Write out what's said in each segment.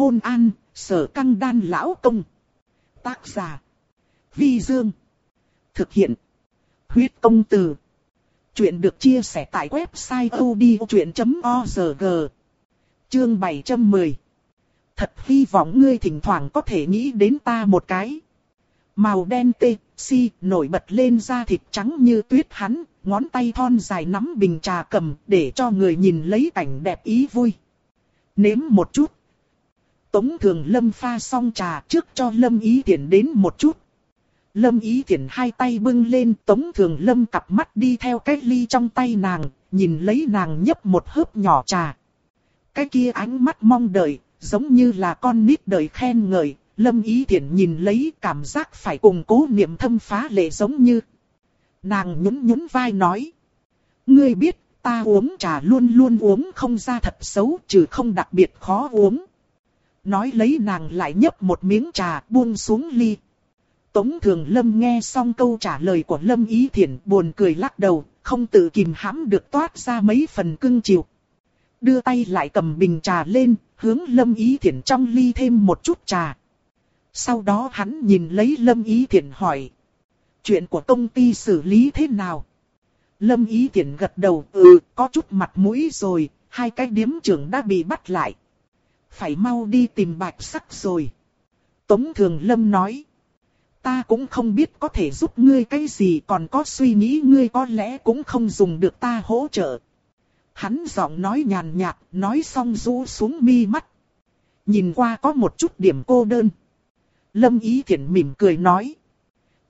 Hôn an, sở căng đan lão công. Tác giả. Vi Dương. Thực hiện. Huyết công từ. Chuyện được chia sẻ tại website odchuyện.org. Chương 710. Thật hy vọng ngươi thỉnh thoảng có thể nghĩ đến ta một cái. Màu đen tê, si, nổi bật lên da thịt trắng như tuyết hắn, ngón tay thon dài nắm bình trà cầm để cho người nhìn lấy cảnh đẹp ý vui. Nếm một chút. Tống thường lâm pha xong trà trước cho lâm ý Thiển đến một chút. Lâm ý Thiển hai tay bưng lên tống thường lâm cặp mắt đi theo cái ly trong tay nàng, nhìn lấy nàng nhấp một hớp nhỏ trà. Cái kia ánh mắt mong đợi, giống như là con nít đợi khen ngợi, lâm ý Thiển nhìn lấy cảm giác phải cùng cố niệm thâm phá lệ giống như. Nàng nhún nhún vai nói. Ngươi biết, ta uống trà luôn luôn uống không ra thật xấu, trừ không đặc biệt khó uống. Nói lấy nàng lại nhấp một miếng trà buông xuống ly. Tống Thường Lâm nghe xong câu trả lời của Lâm Ý Thiển buồn cười lắc đầu, không tự kìm hãm được toát ra mấy phần cưng chiều. Đưa tay lại cầm bình trà lên, hướng Lâm Ý Thiển trong ly thêm một chút trà. Sau đó hắn nhìn lấy Lâm Ý Thiển hỏi. Chuyện của công ty xử lý thế nào? Lâm Ý Thiển gật đầu, ừ, có chút mặt mũi rồi, hai cái điếm trưởng đã bị bắt lại. Phải mau đi tìm bạch sắc rồi. Tống Thường Lâm nói. Ta cũng không biết có thể giúp ngươi cái gì còn có suy nghĩ ngươi có lẽ cũng không dùng được ta hỗ trợ. Hắn giọng nói nhàn nhạt, nói xong rũ xuống mi mắt. Nhìn qua có một chút điểm cô đơn. Lâm Ý Thiển mỉm cười nói.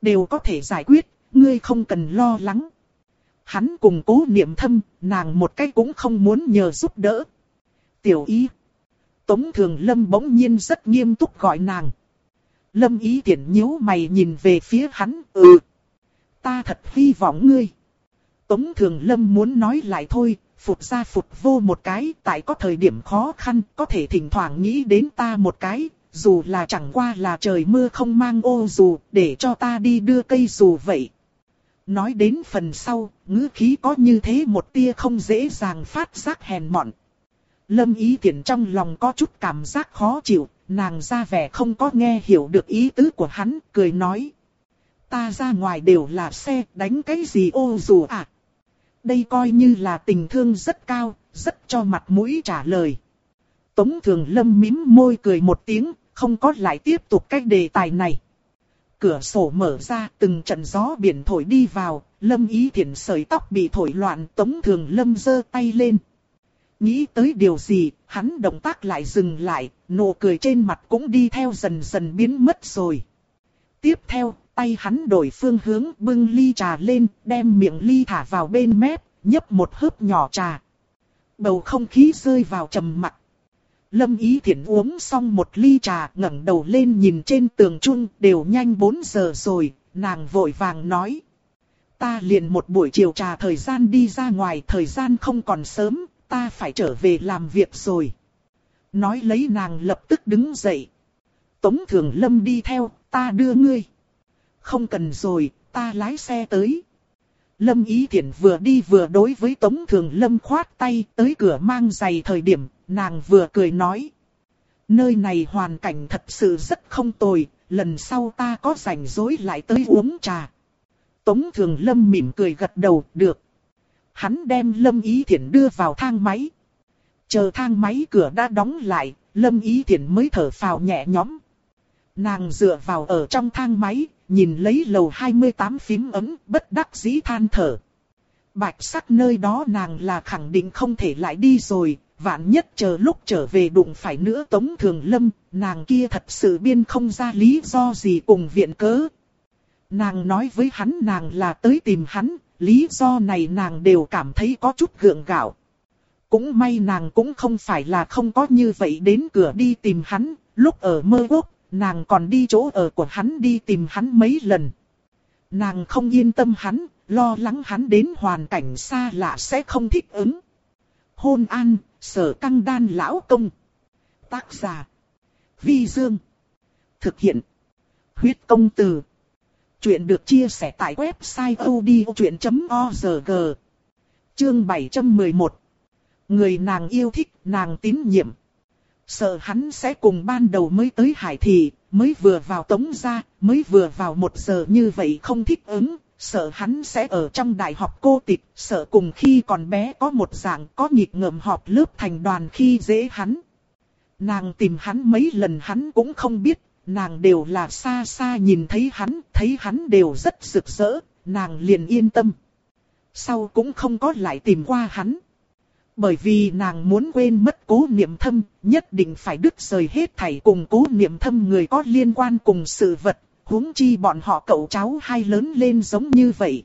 Đều có thể giải quyết, ngươi không cần lo lắng. Hắn cùng cố niệm thâm, nàng một cái cũng không muốn nhờ giúp đỡ. Tiểu ý. Tống Thường Lâm bỗng nhiên rất nghiêm túc gọi nàng. Lâm ý tiện nhíu mày nhìn về phía hắn, ừ. Ta thật hy vọng ngươi. Tống Thường Lâm muốn nói lại thôi, phục ra phục vô một cái, tại có thời điểm khó khăn, có thể thỉnh thoảng nghĩ đến ta một cái, dù là chẳng qua là trời mưa không mang ô dù, để cho ta đi đưa cây dù vậy. Nói đến phần sau, ngữ khí có như thế một tia không dễ dàng phát giác hèn mọn. Lâm ý tiện trong lòng có chút cảm giác khó chịu, nàng ra vẻ không có nghe hiểu được ý tứ của hắn, cười nói. Ta ra ngoài đều là xe, đánh cái gì ô dù à? Đây coi như là tình thương rất cao, rất cho mặt mũi trả lời. Tống thường lâm mím môi cười một tiếng, không có lại tiếp tục cái đề tài này. Cửa sổ mở ra, từng trận gió biển thổi đi vào, lâm ý thiện sợi tóc bị thổi loạn, tống thường lâm giơ tay lên. Nghĩ tới điều gì, hắn động tác lại dừng lại, nụ cười trên mặt cũng đi theo dần dần biến mất rồi. Tiếp theo, tay hắn đổi phương hướng bưng ly trà lên, đem miệng ly thả vào bên mép, nhấp một hớp nhỏ trà. Bầu không khí rơi vào trầm mặc. Lâm Ý Thiển uống xong một ly trà ngẩng đầu lên nhìn trên tường chung đều nhanh 4 giờ rồi, nàng vội vàng nói. Ta liền một buổi chiều trà thời gian đi ra ngoài thời gian không còn sớm, ta phải trở về làm việc rồi. Nói lấy nàng lập tức đứng dậy. Tống Thường Lâm đi theo, ta đưa ngươi. Không cần rồi, ta lái xe tới. Lâm Ý Thiển vừa đi vừa đối với Tống Thường Lâm khoát tay tới cửa mang giày thời điểm, nàng vừa cười nói. Nơi này hoàn cảnh thật sự rất không tồi, lần sau ta có rảnh rỗi lại tới uống trà. Tống Thường Lâm mỉm cười gật đầu, được. Hắn đem Lâm Ý Thiển đưa vào thang máy. Chờ thang máy cửa đã đóng lại, Lâm Ý Thiển mới thở phào nhẹ nhõm. Nàng dựa vào ở trong thang máy, nhìn lấy lầu 28 phím ấm, bất đắc dĩ than thở. Bạch sắc nơi đó nàng là khẳng định không thể lại đi rồi, vạn nhất chờ lúc trở về đụng phải nữa Tống Thường Lâm, nàng kia thật sự biên không ra lý do gì cùng viện cớ. Nàng nói với hắn nàng là tới tìm hắn, lý do này nàng đều cảm thấy có chút gượng gạo. Cũng may nàng cũng không phải là không có như vậy đến cửa đi tìm hắn, lúc ở mơ quốc, nàng còn đi chỗ ở của hắn đi tìm hắn mấy lần. Nàng không yên tâm hắn, lo lắng hắn đến hoàn cảnh xa lạ sẽ không thích ứng. Hôn an, sở căng đan lão công. Tác giả. Vi Dương. Thực hiện. Huyết công từ. Chuyện được chia sẻ tại website odchuyện.org. Chương 711. Người nàng yêu thích, nàng tín nhiệm. Sợ hắn sẽ cùng ban đầu mới tới hải thị, mới vừa vào tống ra, mới vừa vào một giờ như vậy không thích ứng, sợ hắn sẽ ở trong đại học cô tịch, sợ cùng khi còn bé có một dạng có nhịp ngợm họp lớp thành đoàn khi dễ hắn. Nàng tìm hắn mấy lần hắn cũng không biết, nàng đều là xa xa nhìn thấy hắn, thấy hắn đều rất rực rỡ, nàng liền yên tâm. Sau cũng không có lại tìm qua hắn. Bởi vì nàng muốn quên mất cố niệm thâm, nhất định phải đứt rời hết thảy cùng cố niệm thâm người có liên quan cùng sự vật, huống chi bọn họ cậu cháu hai lớn lên giống như vậy.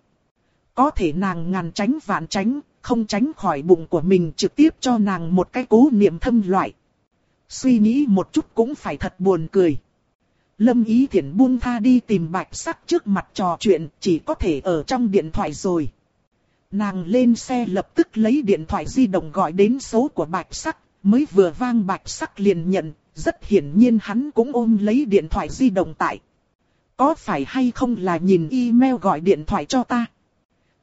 Có thể nàng ngàn tránh vạn tránh, không tránh khỏi bụng của mình trực tiếp cho nàng một cái cố niệm thâm loại. Suy nghĩ một chút cũng phải thật buồn cười. Lâm Ý Thiển buông tha đi tìm bạch sắc trước mặt trò chuyện, chỉ có thể ở trong điện thoại rồi. Nàng lên xe lập tức lấy điện thoại di động gọi đến số của bạch sắc, mới vừa vang bạch sắc liền nhận, rất hiển nhiên hắn cũng ôm lấy điện thoại di động tại. Có phải hay không là nhìn email gọi điện thoại cho ta?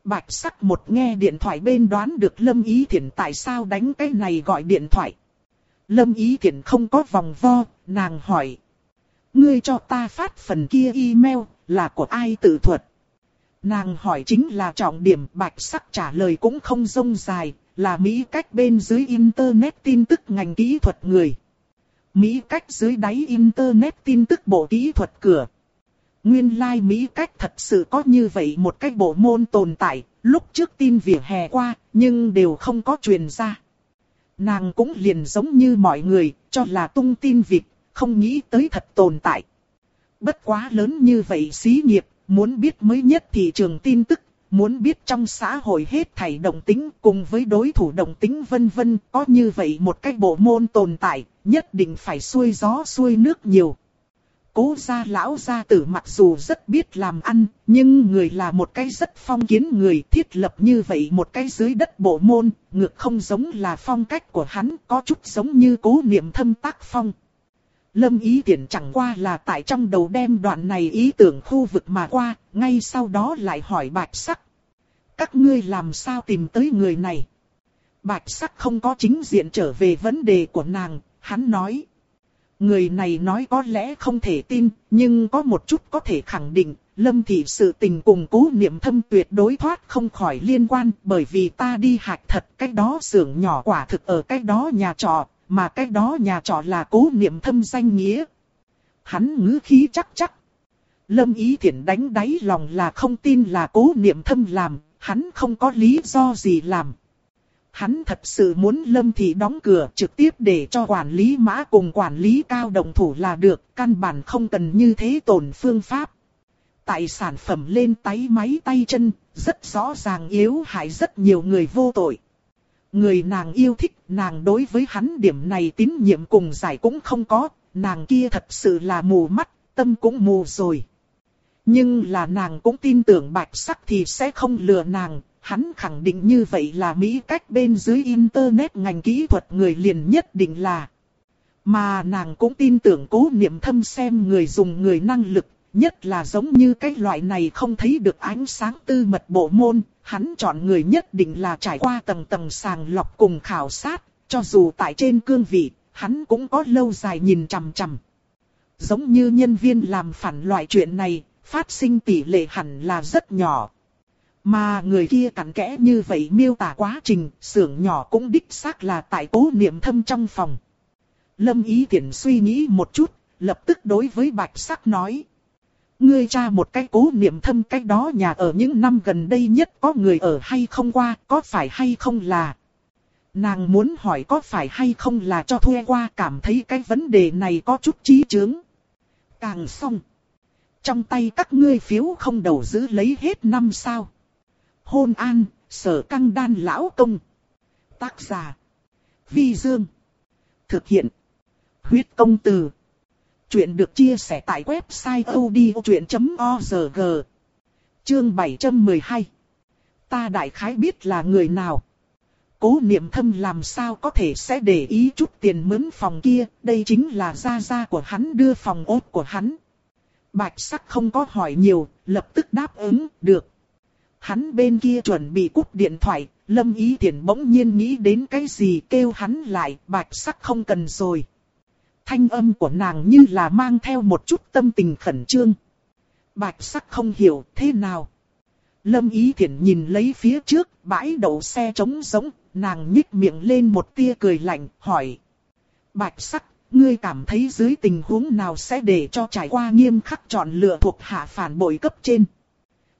Bạch sắc một nghe điện thoại bên đoán được Lâm Ý Thiển tại sao đánh cái này gọi điện thoại. Lâm Ý Thiển không có vòng vo, nàng hỏi. Ngươi cho ta phát phần kia email, là của ai tự thuật? Nàng hỏi chính là trọng điểm bạch sắc trả lời cũng không rông dài, là Mỹ cách bên dưới Internet tin tức ngành kỹ thuật người. Mỹ cách dưới đáy Internet tin tức bộ kỹ thuật cửa. Nguyên lai like Mỹ cách thật sự có như vậy một cái bộ môn tồn tại, lúc trước tin vỉa hè qua, nhưng đều không có truyền ra. Nàng cũng liền giống như mọi người, cho là tung tin vịt, không nghĩ tới thật tồn tại. Bất quá lớn như vậy xí nghiệp, muốn biết mới nhất thị trường tin tức, muốn biết trong xã hội hết thảy động tính cùng với đối thủ động tính vân vân, có như vậy một cái bộ môn tồn tại, nhất định phải xuôi gió xuôi nước nhiều. Cố gia lão gia tử mặc dù rất biết làm ăn, nhưng người là một cái rất phong kiến người thiết lập như vậy một cái dưới đất bộ môn, ngược không giống là phong cách của hắn, có chút giống như cố niệm thâm tác phong. Lâm ý tiện chẳng qua là tại trong đầu đem đoạn này ý tưởng khu vực mà qua, ngay sau đó lại hỏi bạch sắc. Các ngươi làm sao tìm tới người này? Bạch sắc không có chính diện trở về vấn đề của nàng, hắn nói. Người này nói có lẽ không thể tin, nhưng có một chút có thể khẳng định, lâm thị sự tình cùng cố niệm thâm tuyệt đối thoát không khỏi liên quan, bởi vì ta đi hạch thật cách đó xưởng nhỏ quả thực ở cách đó nhà trọ, mà cái đó nhà trọ là cố niệm thâm danh nghĩa. Hắn ngữ khí chắc chắc. Lâm ý thiện đánh đáy lòng là không tin là cố niệm thâm làm, hắn không có lý do gì làm. Hắn thật sự muốn Lâm Thị đóng cửa trực tiếp để cho quản lý mã cùng quản lý cao đồng thủ là được, căn bản không cần như thế tổn phương pháp. Tại sản phẩm lên tay máy tay chân, rất rõ ràng yếu hại rất nhiều người vô tội. Người nàng yêu thích, nàng đối với hắn điểm này tín nhiệm cùng giải cũng không có, nàng kia thật sự là mù mắt, tâm cũng mù rồi. Nhưng là nàng cũng tin tưởng bạch sắc thì sẽ không lừa nàng, hắn khẳng định như vậy là Mỹ cách bên dưới Internet ngành kỹ thuật người liền nhất định là. Mà nàng cũng tin tưởng cố niệm thâm xem người dùng người năng lực, nhất là giống như cái loại này không thấy được ánh sáng tư mật bộ môn, hắn chọn người nhất định là trải qua tầng tầng sàng lọc cùng khảo sát, cho dù tại trên cương vị, hắn cũng có lâu dài nhìn chằm chằm. Giống như nhân viên làm phản loại chuyện này, phát sinh tỷ lệ hẳn là rất nhỏ. Mà người kia cặn kẽ như vậy miêu tả quá trình, xưởng nhỏ cũng đích xác là tại cố niệm thâm trong phòng. Lâm ý tiện suy nghĩ một chút, lập tức đối với bạch sắc nói. Ngươi cha một cái cố niệm thâm cách đó nhà ở những năm gần đây nhất có người ở hay không qua, có phải hay không là. Nàng muốn hỏi có phải hay không là cho thuê qua cảm thấy cái vấn đề này có chút trí chướng. Càng xong. Trong tay các ngươi phiếu không đầu giữ lấy hết năm sao. Hôn an, sở căng đan lão công. Tác giả. Vi Dương. Thực hiện. Huyết công từ. Chuyện được chia sẻ tại website odchuyện.org. Chương 712. Ta đại khái biết là người nào. Cố niệm thâm làm sao có thể sẽ để ý chút tiền mướn phòng kia, đây chính là gia gia của hắn đưa phòng ốt của hắn. Bạch sắc không có hỏi nhiều, lập tức đáp ứng, được. Hắn bên kia chuẩn bị cúp điện thoại, lâm ý tiền bỗng nhiên nghĩ đến cái gì kêu hắn lại, bạch sắc không cần rồi. Thanh âm của nàng như là mang theo một chút tâm tình khẩn trương. Bạch sắc không hiểu thế nào. Lâm Ý Thiển nhìn lấy phía trước, bãi đậu xe trống rỗng, nàng nhích miệng lên một tia cười lạnh, hỏi. Bạch sắc, ngươi cảm thấy dưới tình huống nào sẽ để cho trải qua nghiêm khắc chọn lựa thuộc hạ phản bội cấp trên.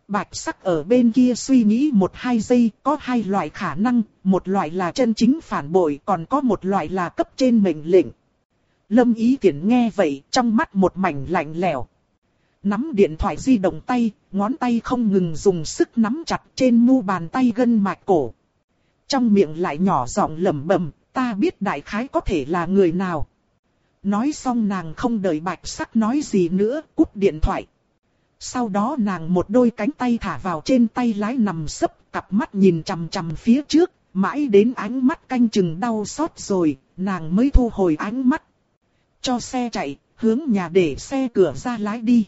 Bạch sắc ở bên kia suy nghĩ một hai giây, có hai loại khả năng, một loại là chân chính phản bội, còn có một loại là cấp trên mệnh lệnh. Lâm ý tiện nghe vậy, trong mắt một mảnh lạnh lẽo. Nắm điện thoại di động tay, ngón tay không ngừng dùng sức nắm chặt trên mu bàn tay gân mạch cổ. Trong miệng lại nhỏ giọng lẩm bẩm, ta biết đại khái có thể là người nào. Nói xong nàng không đợi bạch sắc nói gì nữa, cúp điện thoại. Sau đó nàng một đôi cánh tay thả vào trên tay lái nằm sấp, cặp mắt nhìn chằm chằm phía trước, mãi đến ánh mắt canh chừng đau xót rồi, nàng mới thu hồi ánh mắt. Cho xe chạy, hướng nhà để xe cửa ra lái đi.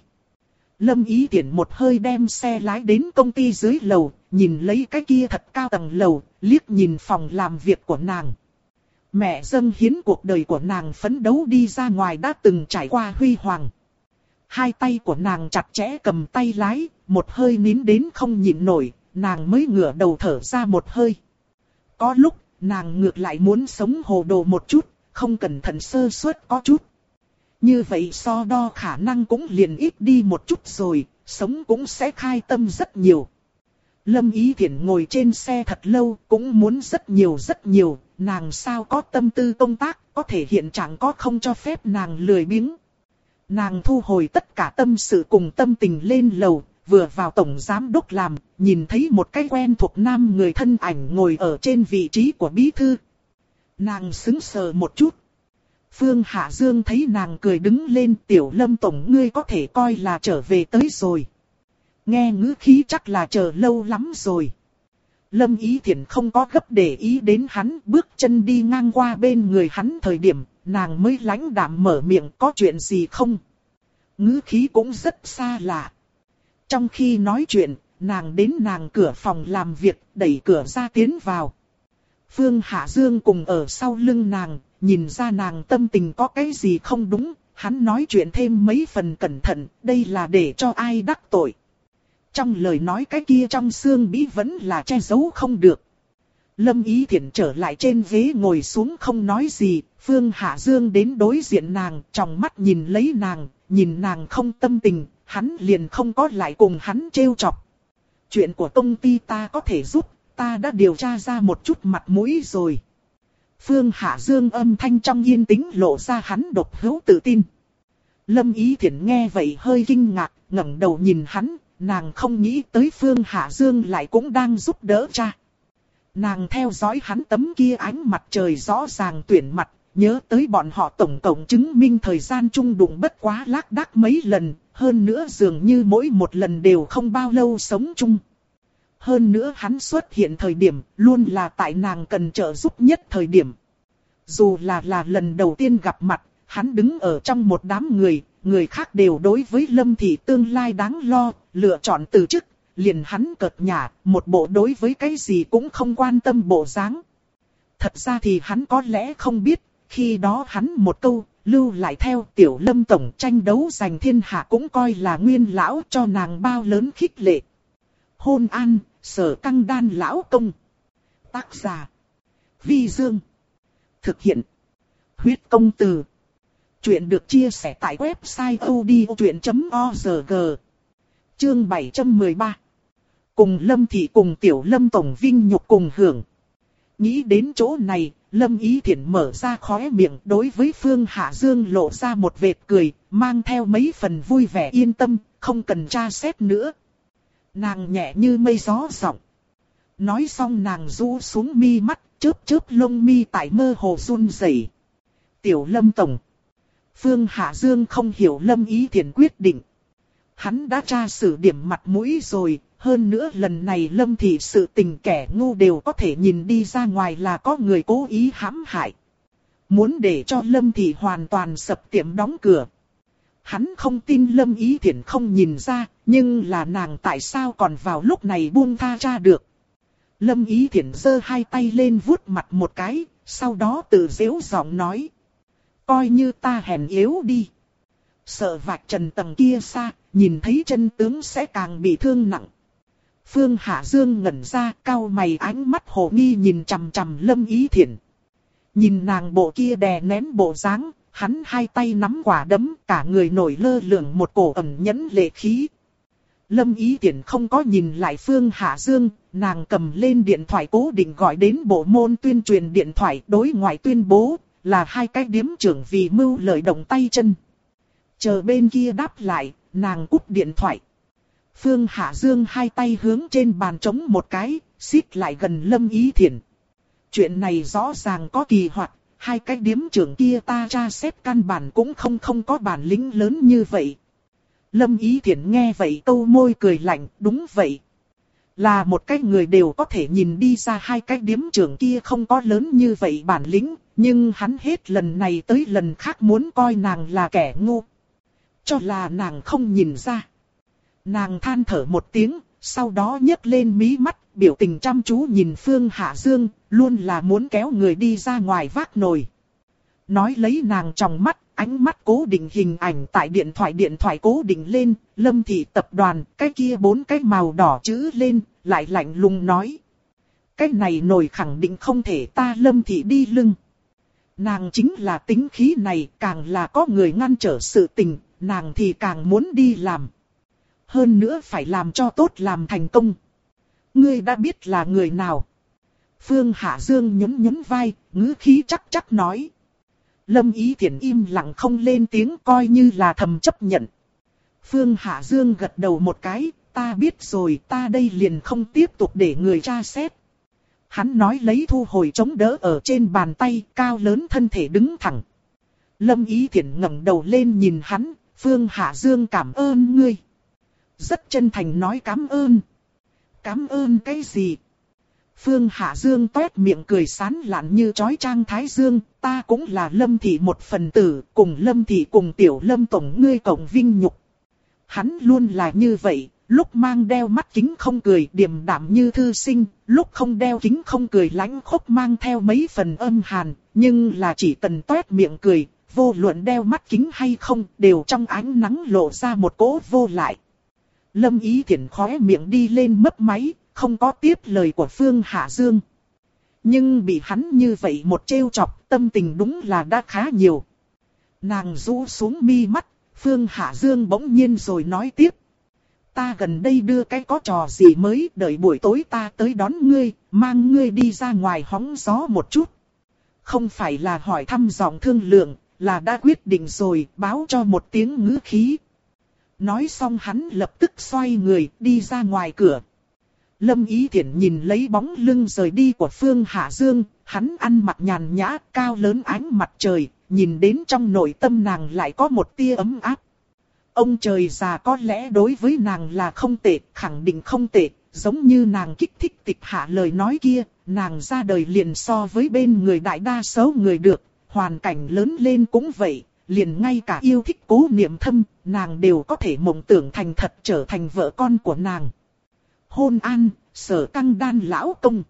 Lâm ý tiện một hơi đem xe lái đến công ty dưới lầu, nhìn lấy cái kia thật cao tầng lầu, liếc nhìn phòng làm việc của nàng. Mẹ dâng hiến cuộc đời của nàng phấn đấu đi ra ngoài đã từng trải qua huy hoàng. Hai tay của nàng chặt chẽ cầm tay lái, một hơi nín đến không nhịn nổi, nàng mới ngửa đầu thở ra một hơi. Có lúc, nàng ngược lại muốn sống hồ đồ một chút, không cẩn thận sơ suất có chút. Như vậy so đo khả năng cũng liền ít đi một chút rồi, sống cũng sẽ khai tâm rất nhiều. Lâm Ý Thiển ngồi trên xe thật lâu, cũng muốn rất nhiều rất nhiều, nàng sao có tâm tư công tác, có thể hiện trạng có không cho phép nàng lười biếng. Nàng thu hồi tất cả tâm sự cùng tâm tình lên lầu, vừa vào tổng giám đốc làm, nhìn thấy một cái quen thuộc nam người thân ảnh ngồi ở trên vị trí của bí thư. Nàng sững sờ một chút. Phương Hạ Dương thấy nàng cười đứng lên tiểu lâm tổng ngươi có thể coi là trở về tới rồi. Nghe ngữ khí chắc là chờ lâu lắm rồi. Lâm Ý Thiển không có gấp để ý đến hắn bước chân đi ngang qua bên người hắn thời điểm nàng mới lãnh đạm mở miệng có chuyện gì không. Ngữ khí cũng rất xa lạ. Trong khi nói chuyện, nàng đến nàng cửa phòng làm việc, đẩy cửa ra tiến vào. Phương Hạ Dương cùng ở sau lưng nàng, nhìn ra nàng tâm tình có cái gì không đúng, hắn nói chuyện thêm mấy phần cẩn thận, đây là để cho ai đắc tội. Trong lời nói cái kia trong xương bí vẫn là che giấu không được. Lâm Ý Thiển trở lại trên ghế ngồi xuống không nói gì, Phương Hạ Dương đến đối diện nàng, trong mắt nhìn lấy nàng, nhìn nàng không tâm tình, hắn liền không có lại cùng hắn trêu chọc. Chuyện của công ty ta có thể giúp, ta đã điều tra ra một chút mặt mũi rồi. Phương Hạ Dương âm thanh trong yên tĩnh lộ ra hắn độc hữu tự tin. Lâm Ý Thiển nghe vậy hơi kinh ngạc, ngẩng đầu nhìn hắn, nàng không nghĩ tới Phương Hạ Dương lại cũng đang giúp đỡ cha. Nàng theo dõi hắn tấm kia ánh mặt trời rõ ràng tuyển mặt, nhớ tới bọn họ tổng cộng chứng minh thời gian chung đụng bất quá lác đác mấy lần, hơn nữa dường như mỗi một lần đều không bao lâu sống chung. Hơn nữa hắn xuất hiện thời điểm, luôn là tại nàng cần trợ giúp nhất thời điểm. Dù là là lần đầu tiên gặp mặt, hắn đứng ở trong một đám người, người khác đều đối với Lâm Thị tương lai đáng lo, lựa chọn từ chức, liền hắn cợt nhả, một bộ đối với cái gì cũng không quan tâm bộ dáng. Thật ra thì hắn có lẽ không biết, khi đó hắn một câu, lưu lại theo tiểu lâm tổng tranh đấu giành thiên hạ cũng coi là nguyên lão cho nàng bao lớn khích lệ. Hôn an, sở căng đan lão công. Tác giả. Vi Dương. Thực hiện. Huyết công từ. Chuyện được chia sẻ tại website odchuyện.org. Chương 713. Cùng Lâm Thị cùng Tiểu Lâm Tổng Vinh nhục cùng hưởng. Nghĩ đến chỗ này, Lâm Ý Thiển mở ra khóe miệng đối với Phương Hạ Dương lộ ra một vệt cười, mang theo mấy phần vui vẻ yên tâm, không cần tra xét nữa. Nàng nhẹ như mây gió giọng. Nói xong nàng rũ xuống mi mắt, chớp chớp lông mi tại mơ hồ run rẩy. Tiểu Lâm Tổng. Phương Hạ Dương không hiểu Lâm Ý Thiền quyết định. Hắn đã tra xử điểm mặt mũi rồi, hơn nữa lần này lâm thị sự tình kẻ ngu đều có thể nhìn đi ra ngoài là có người cố ý hãm hại. Muốn để cho lâm thị hoàn toàn sập tiệm đóng cửa. Hắn không tin lâm ý thiện không nhìn ra, nhưng là nàng tại sao còn vào lúc này buông tha cha được. Lâm ý thiển giơ hai tay lên vuốt mặt một cái, sau đó tự dễu giọng nói. Coi như ta hèn yếu đi. Sợ vạch trần tầng kia xa, nhìn thấy chân tướng sẽ càng bị thương nặng. Phương Hạ Dương ngẩn ra, cao mày ánh mắt hồ nghi nhìn chằm chằm Lâm Ý Thiển. Nhìn nàng bộ kia đè nén bộ dáng, hắn hai tay nắm quả đấm, cả người nổi lơ lửng một cổ ẩn nhẫn lệ khí. Lâm Ý Tiễn không có nhìn lại Phương Hạ Dương, nàng cầm lên điện thoại cố định gọi đến bộ môn tuyên truyền điện thoại đối ngoại tuyên bố, là hai cái điếm trưởng vì mưu lợi động tay chân. Chờ bên kia đáp lại, nàng cúp điện thoại. Phương Hạ Dương hai tay hướng trên bàn trống một cái, xít lại gần Lâm Ý Thiển. Chuyện này rõ ràng có kỳ hoạt, hai cái điếm trưởng kia ta tra xét căn bản cũng không không có bản lĩnh lớn như vậy. Lâm Ý Thiển nghe vậy câu môi cười lạnh, đúng vậy. Là một cái người đều có thể nhìn đi ra hai cái điếm trưởng kia không có lớn như vậy bản lĩnh, nhưng hắn hết lần này tới lần khác muốn coi nàng là kẻ ngu. Cho là nàng không nhìn ra. Nàng than thở một tiếng, sau đó nhấc lên mí mắt, biểu tình chăm chú nhìn Phương Hạ Dương, luôn là muốn kéo người đi ra ngoài vác nồi. Nói lấy nàng trong mắt, ánh mắt cố định hình ảnh tại điện thoại điện thoại cố định lên, lâm thị tập đoàn, cái kia bốn cái màu đỏ chữ lên, lại lạnh lùng nói. Cái này nổi khẳng định không thể ta lâm thị đi lưng. Nàng chính là tính khí này, càng là có người ngăn trở sự tình, nàng thì càng muốn đi làm. Hơn nữa phải làm cho tốt làm thành công. Ngươi đã biết là người nào. Phương Hạ Dương nhún nhún vai, ngữ khí chắc chắc nói. Lâm Ý Thiển im lặng không lên tiếng coi như là thầm chấp nhận. Phương Hạ Dương gật đầu một cái, ta biết rồi ta đây liền không tiếp tục để người tra xét. Hắn nói lấy thu hồi chống đỡ ở trên bàn tay, cao lớn thân thể đứng thẳng. Lâm Ý Thiển ngẩng đầu lên nhìn hắn, Phương Hạ Dương cảm ơn ngươi. Rất chân thành nói cảm ơn. Cảm ơn cái gì? Phương Hạ Dương toét miệng cười sán lạn như chói trang thái dương, ta cũng là lâm thị một phần tử, cùng lâm thị cùng tiểu lâm tổng ngươi cộng vinh nhục. Hắn luôn là như vậy, lúc mang đeo mắt kính không cười điềm đạm như thư sinh, lúc không đeo kính không cười lãnh khốc mang theo mấy phần âm hàn, nhưng là chỉ tần toét miệng cười, vô luận đeo mắt kính hay không, đều trong ánh nắng lộ ra một cỗ vô lại. Lâm ý thiện khóe miệng đi lên mấp máy, không có tiếp lời của Phương Hạ Dương. Nhưng bị hắn như vậy một trêu chọc, tâm tình đúng là đã khá nhiều. Nàng rũ xuống mi mắt, Phương Hạ Dương bỗng nhiên rồi nói tiếp. Ta gần đây đưa cái có trò gì mới, đợi buổi tối ta tới đón ngươi, mang ngươi đi ra ngoài hóng gió một chút. Không phải là hỏi thăm giọng thương lượng, là đã quyết định rồi, báo cho một tiếng ngữ khí. Nói xong hắn lập tức xoay người, đi ra ngoài cửa. Lâm Ý Thiển nhìn lấy bóng lưng rời đi của Phương Hạ Dương, hắn ăn mặc nhàn nhã, cao lớn ánh mặt trời, nhìn đến trong nội tâm nàng lại có một tia ấm áp. Ông trời già có lẽ đối với nàng là không tệ, khẳng định không tệ, giống như nàng kích thích tịch hạ lời nói kia, nàng ra đời liền so với bên người đại đa số người được, hoàn cảnh lớn lên cũng vậy, liền ngay cả yêu thích cố niệm thâm, nàng đều có thể mộng tưởng thành thật trở thành vợ con của nàng hôn an, sở căng đan lão công.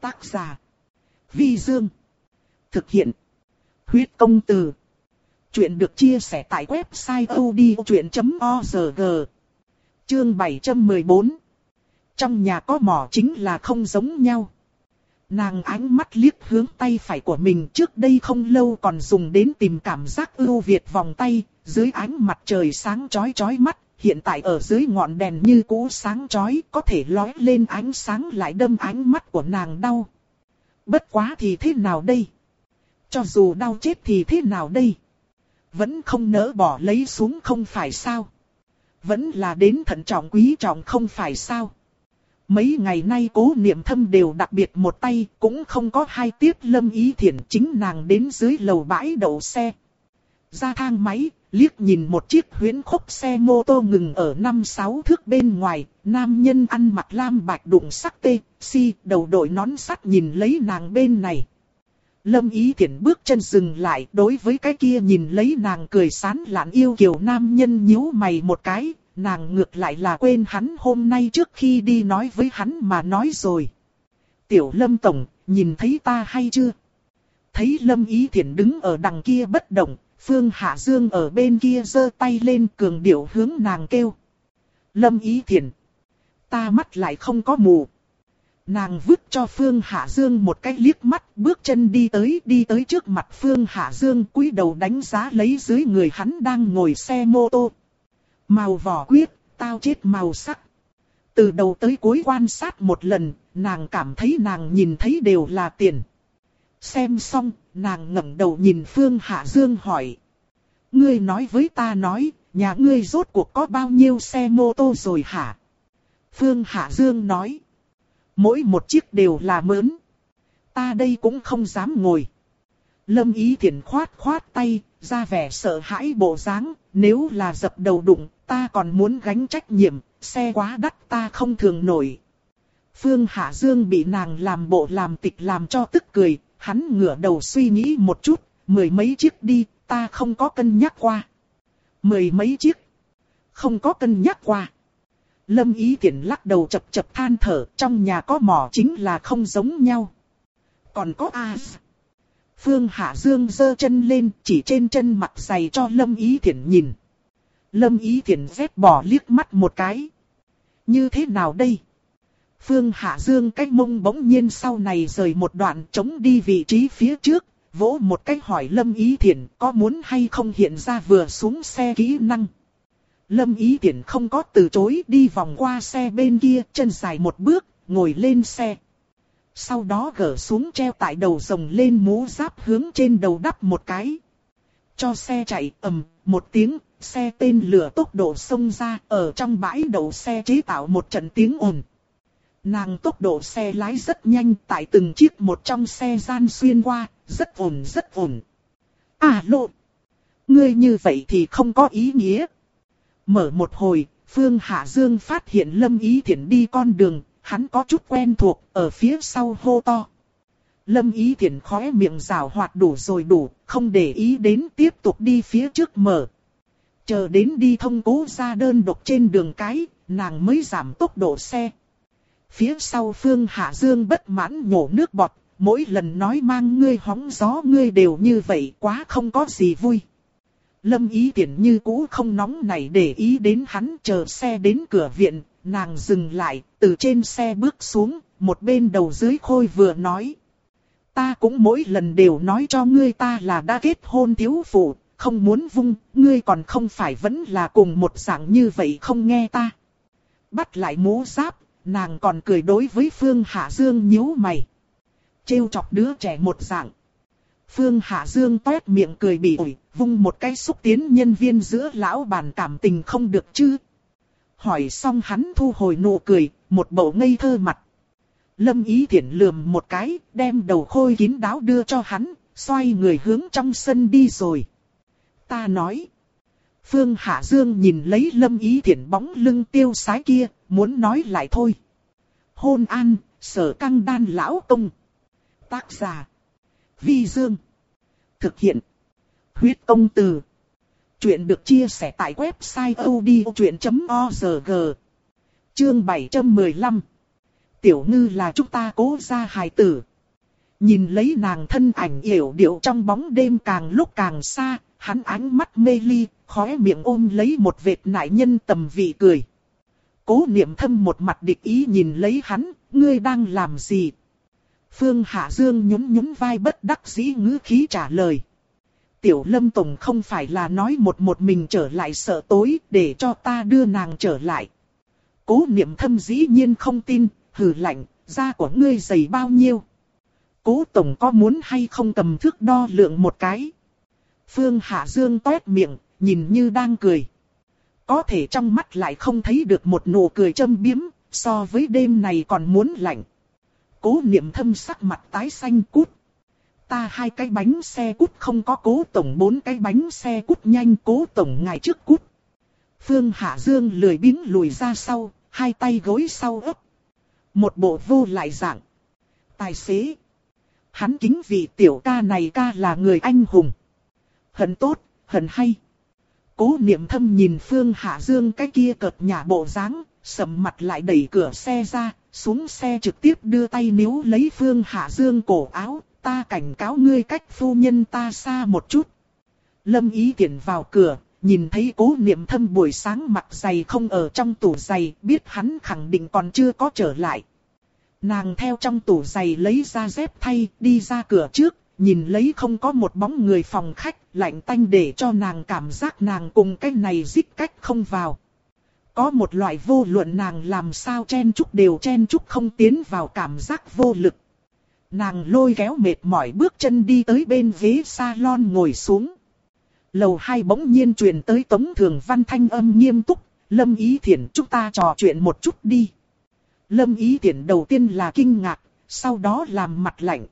Tác giả. Vi Dương. Thực hiện. Huyết công từ. Chuyện được chia sẻ tại website odchuyện.org. Chương 714. Trong nhà có mỏ chính là không giống nhau. Nàng ánh mắt liếc hướng tay phải của mình trước đây không lâu còn dùng đến tìm cảm giác ưu việt vòng tay, dưới ánh mặt trời sáng chói chói mắt, hiện tại ở dưới ngọn đèn như cũ sáng chói có thể lói lên ánh sáng lại đâm ánh mắt của nàng đau. Bất quá thì thế nào đây? Cho dù đau chết thì thế nào đây? Vẫn không nỡ bỏ lấy xuống không phải sao? Vẫn là đến thận trọng quý trọng không phải sao? Mấy ngày nay cố niệm thâm đều đặc biệt một tay, cũng không có hai tiết lâm ý thiện chính nàng đến dưới lầu bãi đậu xe. Ra thang máy, liếc nhìn một chiếc huyến khúc xe mô tô ngừng ở năm sáu thước bên ngoài, nam nhân ăn mặc lam bạch đụng sắc tê, si, đầu đội nón sắt nhìn lấy nàng bên này. Lâm ý thiện bước chân dừng lại, đối với cái kia nhìn lấy nàng cười sán lạn yêu kiều nam nhân nhíu mày một cái, nàng ngược lại là quên hắn hôm nay trước khi đi nói với hắn mà nói rồi. Tiểu lâm tổng, nhìn thấy ta hay chưa? thấy Lâm Ý Thiển đứng ở đằng kia bất động, Phương Hạ Dương ở bên kia giơ tay lên cường điệu hướng nàng kêu. Lâm Ý Thiền, ta mắt lại không có mù. Nàng vứt cho Phương Hạ Dương một cái liếc mắt, bước chân đi tới, đi tới trước mặt Phương Hạ Dương cúi đầu đánh giá lấy dưới người hắn đang ngồi xe mô tô. Màu vỏ quyết, tao chết màu sắc. Từ đầu tới cuối quan sát một lần, nàng cảm thấy nàng nhìn thấy đều là tiền. Xem xong, nàng ngẩng đầu nhìn Phương Hạ Dương hỏi. Ngươi nói với ta nói, nhà ngươi rốt cuộc có bao nhiêu xe mô tô rồi hả? Phương Hạ Dương nói. Mỗi một chiếc đều là mớn. Ta đây cũng không dám ngồi. Lâm Ý Thiển khoát khoát tay, ra vẻ sợ hãi bộ dáng, nếu là dập đầu đụng, ta còn muốn gánh trách nhiệm, xe quá đắt ta không thường nổi. Phương Hạ Dương bị nàng làm bộ làm tịch làm cho tức cười, hắn ngửa đầu suy nghĩ một chút, mười mấy chiếc đi, ta không có cân nhắc qua. Mười mấy chiếc, không có cân nhắc qua. Lâm Ý Tiễn lắc đầu chập chập than thở, trong nhà có mỏ chính là không giống nhau. Còn có A. Phương Hạ Dương giơ chân lên, chỉ trên chân mặt giày cho Lâm Ý Thiển nhìn. Lâm Ý Thiển vét bỏ liếc mắt một cái. Như thế nào đây? Phương Hạ Dương cách mông bỗng nhiên sau này rời một đoạn chống đi vị trí phía trước, vỗ một cách hỏi Lâm Ý Thiển có muốn hay không hiện ra vừa xuống xe kỹ năng. Lâm Ý Thiển không có từ chối đi vòng qua xe bên kia, chân dài một bước, ngồi lên xe. Sau đó gỡ xuống treo tại đầu rồng lên mũ giáp hướng trên đầu đắp một cái. Cho xe chạy ầm, một tiếng, xe tên lửa tốc độ xông ra ở trong bãi đậu xe chế tạo một trận tiếng ồn. Nàng tốc độ xe lái rất nhanh tại từng chiếc một trong xe gian xuyên qua, rất ổn rất ổn. À lộ! Ngươi như vậy thì không có ý nghĩa. Mở một hồi, Phương Hạ Dương phát hiện Lâm Ý Thiển đi con đường, hắn có chút quen thuộc, ở phía sau hô to. Lâm Ý Thiển khóe miệng rào hoạt đủ rồi đủ, không để ý đến tiếp tục đi phía trước mở. Chờ đến đi thông cố ra đơn độc trên đường cái, nàng mới giảm tốc độ xe. Phía sau Phương Hạ Dương bất mãn nhổ nước bọt, mỗi lần nói mang ngươi hóng gió ngươi đều như vậy quá không có gì vui. Lâm ý tiện như cũ không nóng này để ý đến hắn chờ xe đến cửa viện, nàng dừng lại, từ trên xe bước xuống, một bên đầu dưới khôi vừa nói. Ta cũng mỗi lần đều nói cho ngươi ta là đã kết hôn thiếu phụ, không muốn vung, ngươi còn không phải vẫn là cùng một dạng như vậy không nghe ta. Bắt lại mũ giáp, nàng còn cười đối với Phương Hạ Dương nhíu mày. Trêu chọc đứa trẻ một dạng. Phương Hạ Dương toét miệng cười bị ủi, vung một cái xúc tiến nhân viên giữa lão bàn cảm tình không được chứ. Hỏi xong hắn thu hồi nụ cười, một bộ ngây thơ mặt. Lâm ý thiện lườm một cái, đem đầu khôi kín đáo đưa cho hắn, xoay người hướng trong sân đi rồi. Ta nói. Phương Hạ Dương nhìn lấy lâm ý thiện bóng lưng tiêu sái kia, muốn nói lại thôi. Hôn an, sở căng đan lão công. Tác giả. Vi Dương. Thực hiện. Huyết công từ. Chuyện được chia sẻ tại website odchuyện.org. Chương 715. Tiểu ngư là chúng ta cố ra hài tử. Nhìn lấy nàng thân ảnh yểu điệu trong bóng đêm càng lúc càng xa, hắn ánh mắt mê ly, khóe miệng ôm lấy một vệt nại nhân tầm vị cười. Cố niệm thâm một mặt địch ý nhìn lấy hắn, ngươi đang làm gì? Phương Hạ Dương nhún nhún vai bất đắc dĩ ngữ khí trả lời. Tiểu Lâm Tổng không phải là nói một một mình trở lại sợ tối để cho ta đưa nàng trở lại. Cố niệm thâm dĩ nhiên không tin, hừ lạnh, da của ngươi dày bao nhiêu. Cố Tổng có muốn hay không cầm thước đo lượng một cái. Phương Hạ Dương toét miệng, nhìn như đang cười. Có thể trong mắt lại không thấy được một nụ cười châm biếm, so với đêm này còn muốn lạnh. Cố niệm thâm sắc mặt tái xanh cút. Ta hai cái bánh xe cút không có cố tổng bốn cái bánh xe cút nhanh cố tổng ngày trước cút. Phương Hạ Dương lười biếng lùi ra sau, hai tay gối sau ấp. Một bộ vô lại dạng. Tài xế. Hắn kính vị tiểu ca này ca là người anh hùng. Hận tốt, hận hay. Cố niệm thâm nhìn Phương Hạ Dương cái kia cợt nhà bộ dáng, sầm mặt lại đẩy cửa xe ra, xuống xe trực tiếp đưa tay níu lấy Phương Hạ Dương cổ áo, ta cảnh cáo ngươi cách phu nhân ta xa một chút. Lâm ý tiện vào cửa, nhìn thấy cố niệm thâm buổi sáng mặt giày không ở trong tủ giày, biết hắn khẳng định còn chưa có trở lại. Nàng theo trong tủ giày lấy ra dép thay, đi ra cửa trước, nhìn lấy không có một bóng người phòng khách, lạnh tanh để cho nàng cảm giác nàng cùng cái này dích cách không vào. Có một loại vô luận nàng làm sao chen chúc đều chen chúc không tiến vào cảm giác vô lực. Nàng lôi kéo mệt mỏi bước chân đi tới bên ghế salon ngồi xuống. Lầu hai bỗng nhiên truyền tới Tống Thường Văn thanh âm nghiêm túc, Lâm Ý Thiển chúng ta trò chuyện một chút đi. Lâm Ý Thiển đầu tiên là kinh ngạc, sau đó làm mặt lạnh.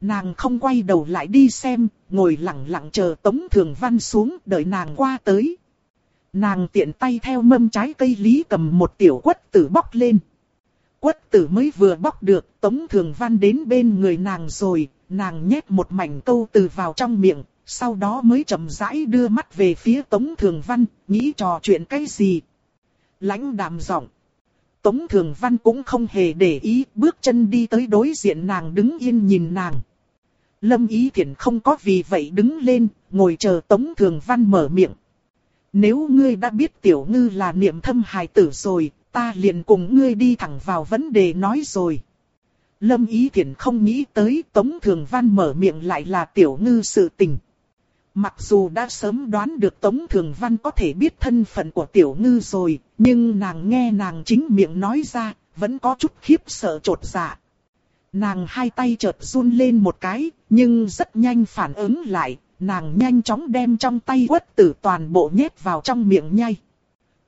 Nàng không quay đầu lại đi xem, ngồi lặng lặng chờ Tống Thường Văn xuống đợi nàng qua tới. Nàng tiện tay theo mâm trái cây lý cầm một tiểu quất tử bóc lên. Quất tử mới vừa bóc được, Tống Thường Văn đến bên người nàng rồi, nàng nhét một mảnh câu từ vào trong miệng, sau đó mới chậm rãi đưa mắt về phía Tống Thường Văn, nghĩ trò chuyện cái gì. Lãnh đạm giọng. Tống Thường Văn cũng không hề để ý, bước chân đi tới đối diện nàng đứng yên nhìn nàng. Lâm Ý Thiển không có vì vậy đứng lên, ngồi chờ Tống Thường Văn mở miệng. Nếu ngươi đã biết tiểu ngư là niệm thâm hài tử rồi, ta liền cùng ngươi đi thẳng vào vấn đề nói rồi. Lâm Ý Thiển không nghĩ tới Tống Thường Văn mở miệng lại là tiểu ngư sự tình. Mặc dù đã sớm đoán được Tống Thường Văn có thể biết thân phận của tiểu ngư rồi, nhưng nàng nghe nàng chính miệng nói ra, vẫn có chút khiếp sợ trột dạ. Nàng hai tay chợt run lên một cái, nhưng rất nhanh phản ứng lại, nàng nhanh chóng đem trong tay quất tử toàn bộ nhét vào trong miệng nhai.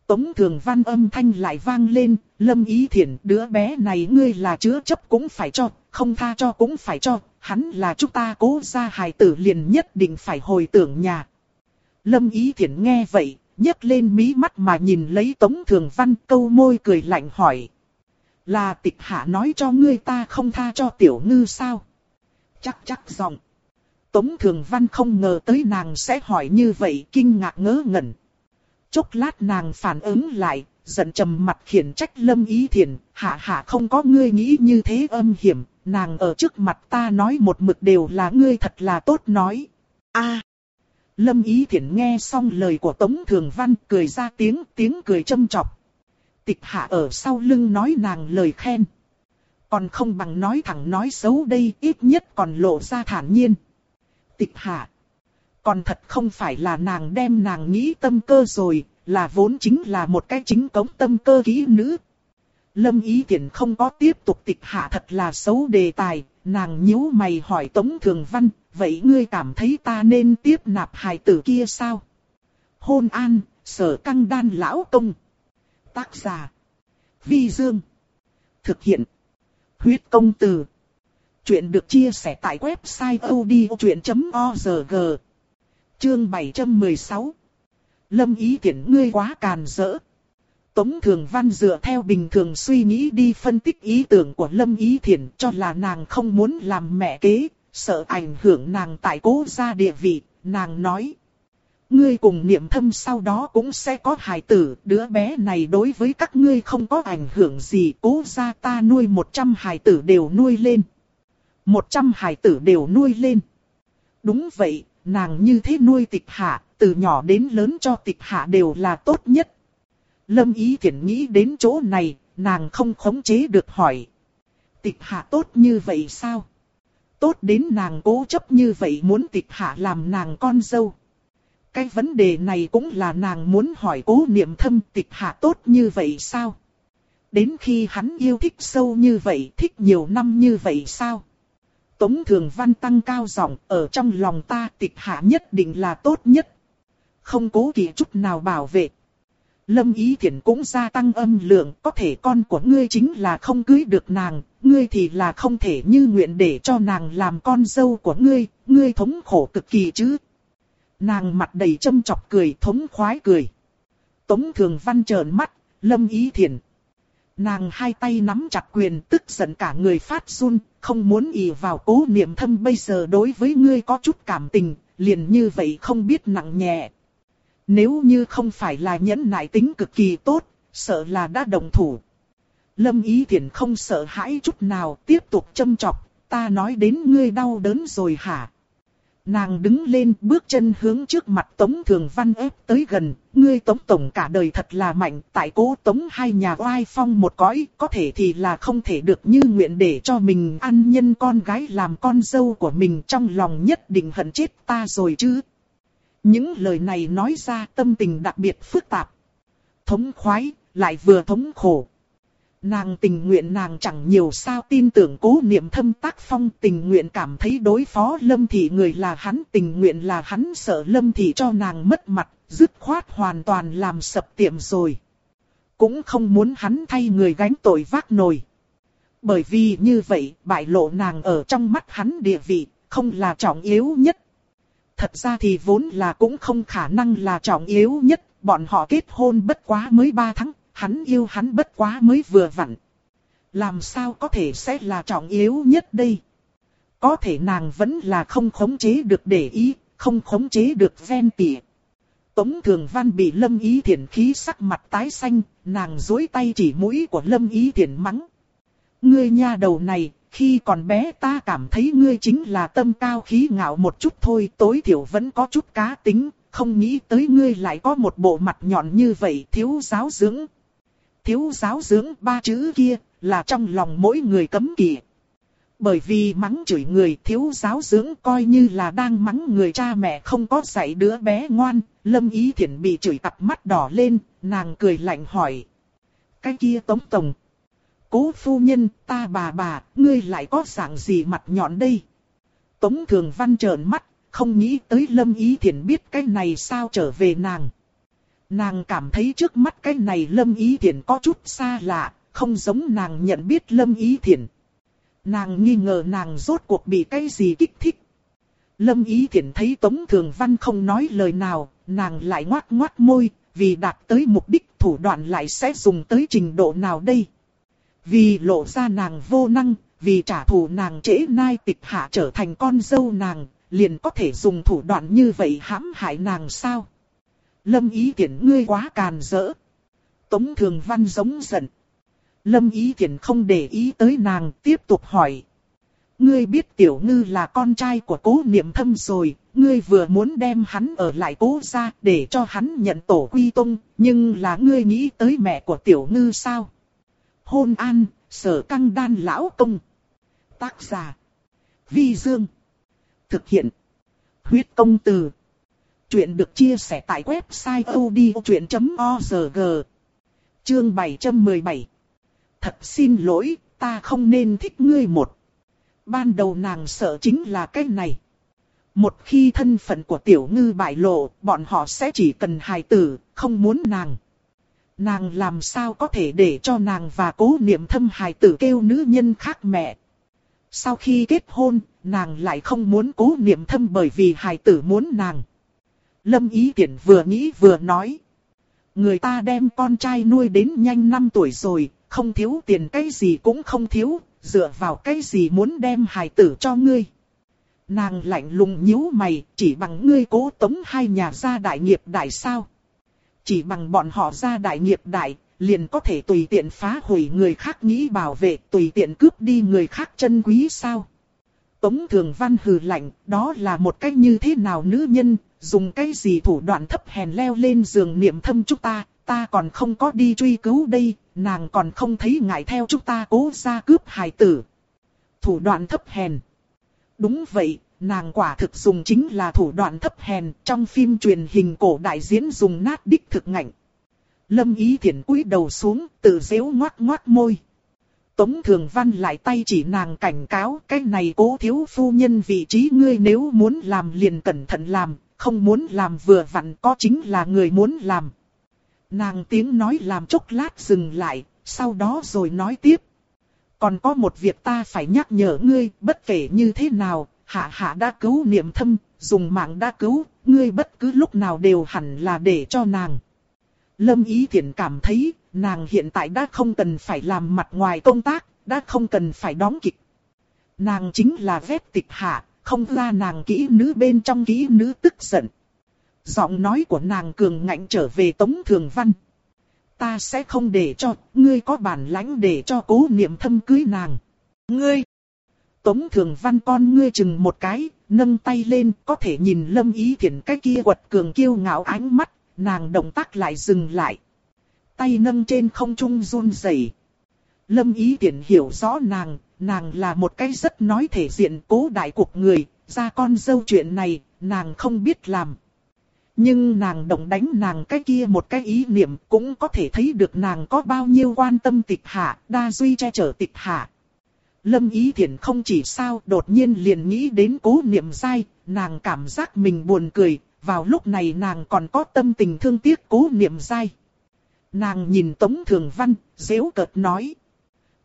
Tống thường văn âm thanh lại vang lên, lâm ý thiện đứa bé này ngươi là chứa chấp cũng phải cho, không tha cho cũng phải cho, hắn là chúng ta cố ra hài tử liền nhất định phải hồi tưởng nhà. Lâm ý thiện nghe vậy, nhấc lên mí mắt mà nhìn lấy tống thường văn câu môi cười lạnh hỏi. Là tịch hạ nói cho ngươi ta không tha cho tiểu ngư sao? Chắc chắc giọng. Tống Thường Văn không ngờ tới nàng sẽ hỏi như vậy kinh ngạc ngớ ngẩn. Chốc lát nàng phản ứng lại, giận trầm mặt khiển trách Lâm Ý Thiền, hạ hạ không có ngươi nghĩ như thế âm hiểm, nàng ở trước mặt ta nói một mực đều là ngươi thật là tốt nói. a Lâm Ý Thiển nghe xong lời của Tống Thường Văn cười ra tiếng, tiếng cười châm chọc. Tịch hạ ở sau lưng nói nàng lời khen. Còn không bằng nói thẳng nói xấu đây, ít nhất còn lộ ra thản nhiên tịch hạ. Còn thật không phải là nàng đem nàng nghĩ tâm cơ rồi, là vốn chính là một cái chính cống tâm cơ kỹ nữ. Lâm ý tiện không có tiếp tục tịch hạ thật là xấu đề tài, nàng nhíu mày hỏi Tống Thường Văn, vậy ngươi cảm thấy ta nên tiếp nạp hài tử kia sao? Hôn an, sở căng đan lão công. Tác giả. Vi Dương. Thực hiện. Huyết công từ. Chuyện được chia sẻ tại website odchuyện.org Chương 716 Lâm ý tiện ngươi quá càn rỡ. Tống Thường Văn dựa theo bình thường suy nghĩ đi phân tích ý tưởng của Lâm Ý Thiển cho là nàng không muốn làm mẹ kế, sợ ảnh hưởng nàng tại cố gia địa vị, nàng nói. Ngươi cùng niệm thâm sau đó cũng sẽ có hài tử, đứa bé này đối với các ngươi không có ảnh hưởng gì, cố gia ta nuôi 100 hài tử đều nuôi lên một trăm hài tử đều nuôi lên. Đúng vậy, nàng như thế nuôi tịch hạ, từ nhỏ đến lớn cho tịch hạ đều là tốt nhất. Lâm ý thiện nghĩ đến chỗ này, nàng không khống chế được hỏi. Tịch hạ tốt như vậy sao? Tốt đến nàng cố chấp như vậy muốn tịch hạ làm nàng con dâu. Cái vấn đề này cũng là nàng muốn hỏi cố niệm thâm tịch hạ tốt như vậy sao? Đến khi hắn yêu thích sâu như vậy, thích nhiều năm như vậy sao? Tống Thường Văn tăng cao giọng ở trong lòng ta tịch hạ nhất định là tốt nhất. Không cố kỵ chút nào bảo vệ. Lâm Ý Thiển cũng gia tăng âm lượng, có thể con của ngươi chính là không cưới được nàng, ngươi thì là không thể như nguyện để cho nàng làm con dâu của ngươi, ngươi thống khổ cực kỳ chứ. Nàng mặt đầy châm chọc cười thống khoái cười. Tống Thường Văn trợn mắt, Lâm Ý Thiển Nàng hai tay nắm chặt quyền tức giận cả người phát run, không muốn ỉ vào cố niệm thâm bây giờ đối với ngươi có chút cảm tình, liền như vậy không biết nặng nhẹ. Nếu như không phải là nhẫn nại tính cực kỳ tốt, sợ là đã đồng thủ. Lâm Ý Thiển không sợ hãi chút nào, tiếp tục châm chọc, ta nói đến ngươi đau đớn rồi hả? Nàng đứng lên bước chân hướng trước mặt Tống Thường Văn ép tới gần, ngươi Tống Tổng cả đời thật là mạnh, tại cố Tống hai nhà oai phong một cõi, có thể thì là không thể được như nguyện để cho mình ăn nhân con gái làm con dâu của mình trong lòng nhất định hận chết ta rồi chứ. Những lời này nói ra tâm tình đặc biệt phức tạp. Thống khoái, lại vừa thống khổ. Nàng tình nguyện nàng chẳng nhiều sao tin tưởng cố niệm thâm tác phong tình nguyện cảm thấy đối phó lâm thị người là hắn tình nguyện là hắn sợ lâm thị cho nàng mất mặt, dứt khoát hoàn toàn làm sập tiệm rồi. Cũng không muốn hắn thay người gánh tội vác nồi. Bởi vì như vậy, bại lộ nàng ở trong mắt hắn địa vị, không là trọng yếu nhất. Thật ra thì vốn là cũng không khả năng là trọng yếu nhất, bọn họ kết hôn bất quá mới 3 tháng, hắn yêu hắn bất quá mới vừa vặn. Làm sao có thể sẽ là trọng yếu nhất đây? Có thể nàng vẫn là không khống chế được để ý, không khống chế được ven tỉa. Tống Thường Văn bị Lâm Ý Thiển khí sắc mặt tái xanh, nàng dối tay chỉ mũi của Lâm Ý Thiển mắng. Ngươi nha đầu này, khi còn bé ta cảm thấy ngươi chính là tâm cao khí ngạo một chút thôi, tối thiểu vẫn có chút cá tính, không nghĩ tới ngươi lại có một bộ mặt nhọn như vậy, thiếu giáo dưỡng, thiếu giáo dưỡng ba chữ kia là trong lòng mỗi người cấm kỵ. Bởi vì mắng chửi người thiếu giáo dưỡng coi như là đang mắng người cha mẹ không có dạy đứa bé ngoan, lâm ý thiện bị chửi tập mắt đỏ lên, nàng cười lạnh hỏi. Cái kia tống tổng. Cố phu nhân, ta bà bà, ngươi lại có dạng gì mặt nhọn đây? Tống thường văn trợn mắt, không nghĩ tới lâm ý thiện biết cái này sao trở về nàng. Nàng cảm thấy trước mắt cái này Lâm Ý Thiển có chút xa lạ, không giống nàng nhận biết Lâm Ý Thiển. Nàng nghi ngờ nàng rốt cuộc bị cái gì kích thích. Lâm Ý Thiển thấy Tống Thường Văn không nói lời nào, nàng lại ngoát ngoát môi, vì đạt tới mục đích thủ đoạn lại sẽ dùng tới trình độ nào đây. Vì lộ ra nàng vô năng, vì trả thù nàng trễ nai tịch hạ trở thành con dâu nàng, liền có thể dùng thủ đoạn như vậy hãm hại nàng sao. Lâm ý tiện ngươi quá càn rỡ. Tống thường văn giống giận. Lâm ý tiện không để ý tới nàng tiếp tục hỏi. Ngươi biết tiểu ngư là con trai của cố niệm thâm rồi, ngươi vừa muốn đem hắn ở lại cố ra để cho hắn nhận tổ quy tông, nhưng là ngươi nghĩ tới mẹ của tiểu ngư sao? Hôn an, sở căng đan lão công. Tác giả. Vi Dương. Thực hiện. Huyết công từ. Chuyện được chia sẻ tại website odchuyện.org Chương 717 Thật xin lỗi, ta không nên thích ngươi một. Ban đầu nàng sợ chính là cái này. Một khi thân phận của tiểu ngư bại lộ, bọn họ sẽ chỉ cần hài tử, không muốn nàng. Nàng làm sao có thể để cho nàng và cố niệm thâm hài tử kêu nữ nhân khác mẹ. Sau khi kết hôn, nàng lại không muốn cố niệm thâm bởi vì hài tử muốn nàng. Lâm Ý Tiễn vừa nghĩ vừa nói. Người ta đem con trai nuôi đến nhanh 5 tuổi rồi, không thiếu tiền cái gì cũng không thiếu, dựa vào cái gì muốn đem hài tử cho ngươi. Nàng lạnh lùng nhíu mày, chỉ bằng ngươi cố tống hai nhà gia đại nghiệp đại sao. Chỉ bằng bọn họ gia đại nghiệp đại, liền có thể tùy tiện phá hủy người khác nghĩ bảo vệ, tùy tiện cướp đi người khác chân quý sao. Tống Thường Văn hừ lạnh, đó là một cách như thế nào nữ nhân, dùng cái gì thủ đoạn thấp hèn leo lên giường niệm thâm chúng ta, ta còn không có đi truy cứu đây, nàng còn không thấy ngại theo chúng ta cố ra cướp hài tử. Thủ đoạn thấp hèn. Đúng vậy, nàng quả thực dùng chính là thủ đoạn thấp hèn, trong phim truyền hình cổ đại diễn dùng nát đích thực ngạnh. Lâm ý thiện cúi đầu xuống, tự dễu ngoát ngoát môi. Tống Thường Văn lại tay chỉ nàng cảnh cáo, cái này cố thiếu phu nhân vị trí ngươi nếu muốn làm liền cẩn thận làm, không muốn làm vừa vặn có chính là người muốn làm. Nàng tiếng nói làm chốc lát dừng lại, sau đó rồi nói tiếp. Còn có một việc ta phải nhắc nhở ngươi, bất kể như thế nào, hạ hạ đã cứu niệm thâm, dùng mạng đã cứu, ngươi bất cứ lúc nào đều hẳn là để cho nàng. Lâm Ý thiện cảm thấy, nàng hiện tại đã không cần phải làm mặt ngoài công tác, đã không cần phải đóng kịch. Nàng chính là vết tịch hạ, không ra nàng kỹ nữ bên trong kỹ nữ tức giận. Giọng nói của nàng cường ngạnh trở về Tống Thường Văn. Ta sẽ không để cho, ngươi có bản lãnh để cho cố niệm thâm cưới nàng. Ngươi! Tống Thường Văn con ngươi chừng một cái, nâng tay lên, có thể nhìn Lâm Ý Thiển cái kia quật cường kiêu ngạo ánh mắt, nàng động tác lại dừng lại. Tay nâng trên không trung run rẩy. Lâm Ý Thiển hiểu rõ nàng, nàng là một cái rất nói thể diện cố đại cuộc người, ra con dâu chuyện này, nàng không biết làm. Nhưng nàng động đánh nàng cái kia một cái ý niệm cũng có thể thấy được nàng có bao nhiêu quan tâm tịch hạ, đa duy che chở tịch hạ. Lâm Ý Thiển không chỉ sao đột nhiên liền nghĩ đến cố niệm sai, nàng cảm giác mình buồn cười, vào lúc này nàng còn có tâm tình thương tiếc cố niệm sai. Nàng nhìn Tống Thường Văn, dễu cợt nói.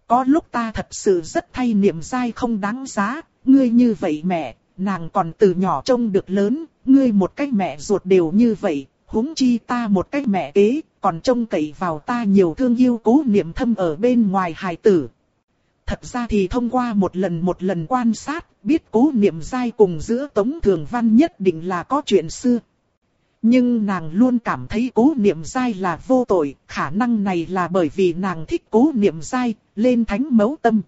Có lúc ta thật sự rất thay niệm dai không đáng giá, ngươi như vậy mẹ, nàng còn từ nhỏ trông được lớn, ngươi một cách mẹ ruột đều như vậy, huống chi ta một cách mẹ kế, còn trông cậy vào ta nhiều thương yêu cố niệm thâm ở bên ngoài hài tử. Thật ra thì thông qua một lần một lần quan sát, biết cố niệm dai cùng giữa Tống Thường Văn nhất định là có chuyện xưa. Nhưng nàng luôn cảm thấy cố niệm dai là vô tội, khả năng này là bởi vì nàng thích cố niệm dai, lên thánh mấu tâm.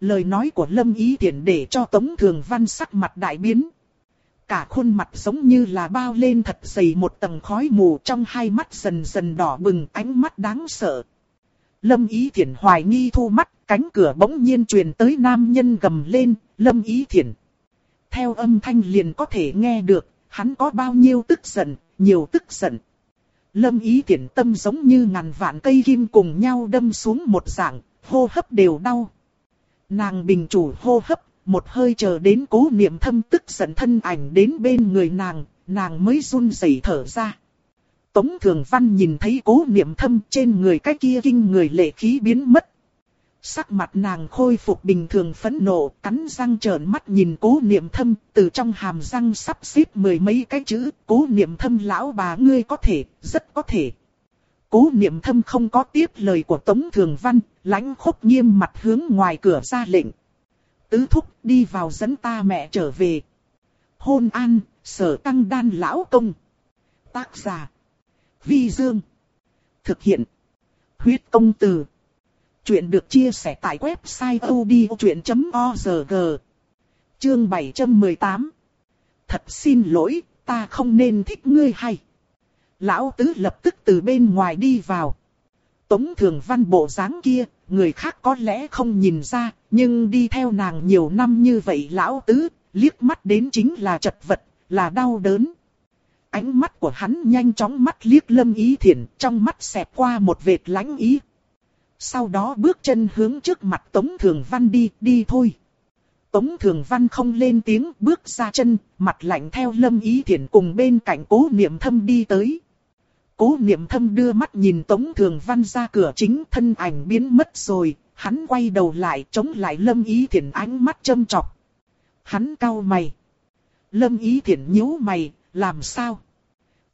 Lời nói của Lâm Ý Thiển để cho Tống Thường Văn sắc mặt đại biến. Cả khuôn mặt giống như là bao lên thật dày một tầng khói mù trong hai mắt dần dần đỏ bừng ánh mắt đáng sợ. Lâm Ý Thiển hoài nghi thu mắt, cánh cửa bỗng nhiên truyền tới nam nhân gầm lên, Lâm Ý Thiển. Theo âm thanh liền có thể nghe được, hắn có bao nhiêu tức giận, nhiều tức giận. Lâm Ý tiện tâm giống như ngàn vạn cây kim cùng nhau đâm xuống một dạng, hô hấp đều đau. Nàng bình chủ hô hấp, một hơi chờ đến cố niệm thâm tức giận thân ảnh đến bên người nàng, nàng mới run rẩy thở ra. Tống Thường Văn nhìn thấy cố niệm thâm trên người cái kia kinh người lệ khí biến mất. Sắc mặt nàng khôi phục bình thường phẫn nộ, cắn răng trợn mắt nhìn cố niệm thâm, từ trong hàm răng sắp xếp mười mấy cái chữ, cố niệm thâm lão bà ngươi có thể, rất có thể. Cố niệm thâm không có tiếp lời của Tống Thường Văn, lãnh khốc nghiêm mặt hướng ngoài cửa ra lệnh. Tứ thúc đi vào dẫn ta mẹ trở về. Hôn an, sở tăng đan lão công. Tác giả. Vi Dương. Thực hiện. Huyết công từ. Chuyện được chia sẻ tại website odchuyện.org. Chương 718. Thật xin lỗi, ta không nên thích ngươi hay. Lão tứ lập tức từ bên ngoài đi vào. Tống thường văn bộ dáng kia, người khác có lẽ không nhìn ra, nhưng đi theo nàng nhiều năm như vậy lão tứ, liếc mắt đến chính là chật vật, là đau đớn. Ánh mắt của hắn nhanh chóng mắt liếc lâm ý thiện, trong mắt xẹp qua một vệt lánh ý. Sau đó bước chân hướng trước mặt Tống Thường Văn đi, đi thôi. Tống Thường Văn không lên tiếng, bước ra chân, mặt lạnh theo lâm ý thiện cùng bên cạnh cố niệm thâm đi tới. Cố niệm thâm đưa mắt nhìn Tống Thường Văn ra cửa chính thân ảnh biến mất rồi, hắn quay đầu lại chống lại Lâm Ý Thiển ánh mắt châm chọc. Hắn cau mày. Lâm Ý Thiển nhíu mày, làm sao?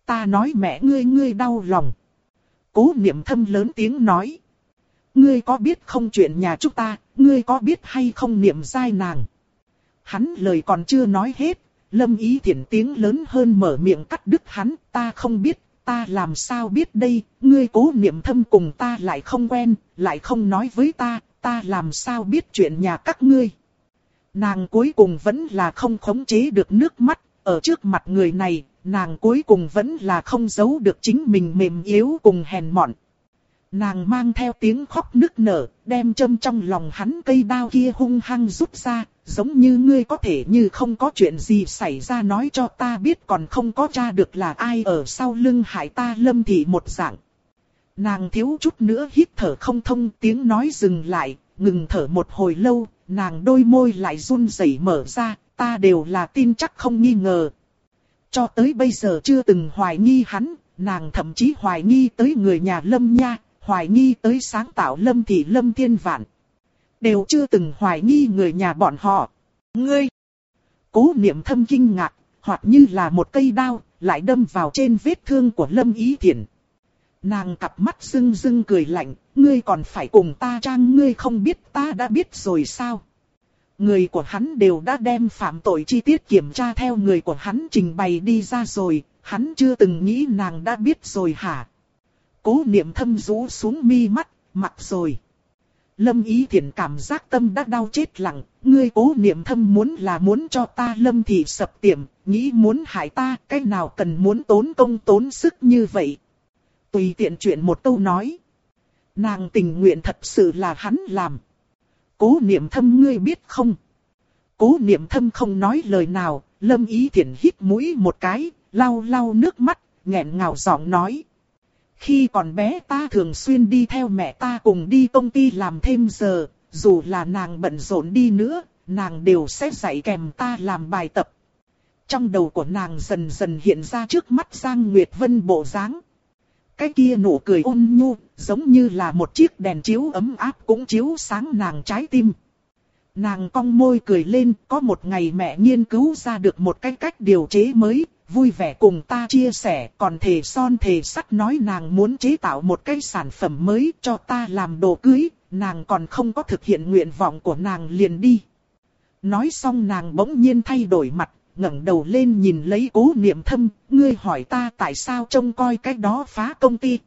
Ta nói mẹ ngươi ngươi đau lòng. Cố niệm thâm lớn tiếng nói. Ngươi có biết không chuyện nhà chúng ta, ngươi có biết hay không niệm sai nàng? Hắn lời còn chưa nói hết, Lâm Ý Thiển tiếng lớn hơn mở miệng cắt đứt hắn, ta không biết, ta làm sao biết đây, ngươi cố niệm thâm cùng ta lại không quen, lại không nói với ta, ta làm sao biết chuyện nhà các ngươi. Nàng cuối cùng vẫn là không khống chế được nước mắt, ở trước mặt người này, nàng cuối cùng vẫn là không giấu được chính mình mềm yếu cùng hèn mọn. Nàng mang theo tiếng khóc nức nở, đem châm trong lòng hắn cây đao kia hung hăng rút ra, giống như ngươi có thể như không có chuyện gì xảy ra nói cho ta biết còn không có tra được là ai ở sau lưng hại ta lâm thị một dạng. Nàng thiếu chút nữa hít thở không thông tiếng nói dừng lại, ngừng thở một hồi lâu, nàng đôi môi lại run rẩy mở ra, ta đều là tin chắc không nghi ngờ. Cho tới bây giờ chưa từng hoài nghi hắn, nàng thậm chí hoài nghi tới người nhà lâm nha, hoài nghi tới sáng tạo lâm thị lâm thiên vạn. Đều chưa từng hoài nghi người nhà bọn họ. Ngươi! Cố niệm thâm kinh ngạc, hoặc như là một cây đao, lại đâm vào trên vết thương của lâm ý thiện. Nàng cặp mắt rưng rưng cười lạnh, ngươi còn phải cùng ta trang ngươi không biết ta đã biết rồi sao. Người của hắn đều đã đem phạm tội chi tiết kiểm tra theo người của hắn trình bày đi ra rồi, hắn chưa từng nghĩ nàng đã biết rồi hả. Cố niệm thâm rũ xuống mi mắt, mặt rồi. Lâm ý thiện cảm giác tâm đã đau chết lặng, ngươi cố niệm thâm muốn là muốn cho ta lâm thị sập tiệm, nghĩ muốn hại ta, cái nào cần muốn tốn công tốn sức như vậy. Tùy tiện chuyện một câu nói. Nàng tình nguyện thật sự là hắn làm. Cố niệm thâm ngươi biết không? Cố niệm thâm không nói lời nào, lâm ý thiện hít mũi một cái, lau lau nước mắt, nghẹn ngào giọng nói. Khi còn bé ta thường xuyên đi theo mẹ ta cùng đi công ty làm thêm giờ, dù là nàng bận rộn đi nữa, nàng đều sẽ dạy kèm ta làm bài tập. Trong đầu của nàng dần dần hiện ra trước mắt Giang Nguyệt Vân bộ dáng. Cái kia nụ cười ôn nhu, giống như là một chiếc đèn chiếu ấm áp cũng chiếu sáng nàng trái tim. Nàng cong môi cười lên, có một ngày mẹ nghiên cứu ra được một cái cách điều chế mới, vui vẻ cùng ta chia sẻ, còn thề son thề sắt nói nàng muốn chế tạo một cái sản phẩm mới cho ta làm đồ cưới, nàng còn không có thực hiện nguyện vọng của nàng liền đi. Nói xong nàng bỗng nhiên thay đổi mặt, ngẩng đầu lên nhìn lấy cố niệm thâm, ngươi hỏi ta tại sao trông coi cái đó phá công ty.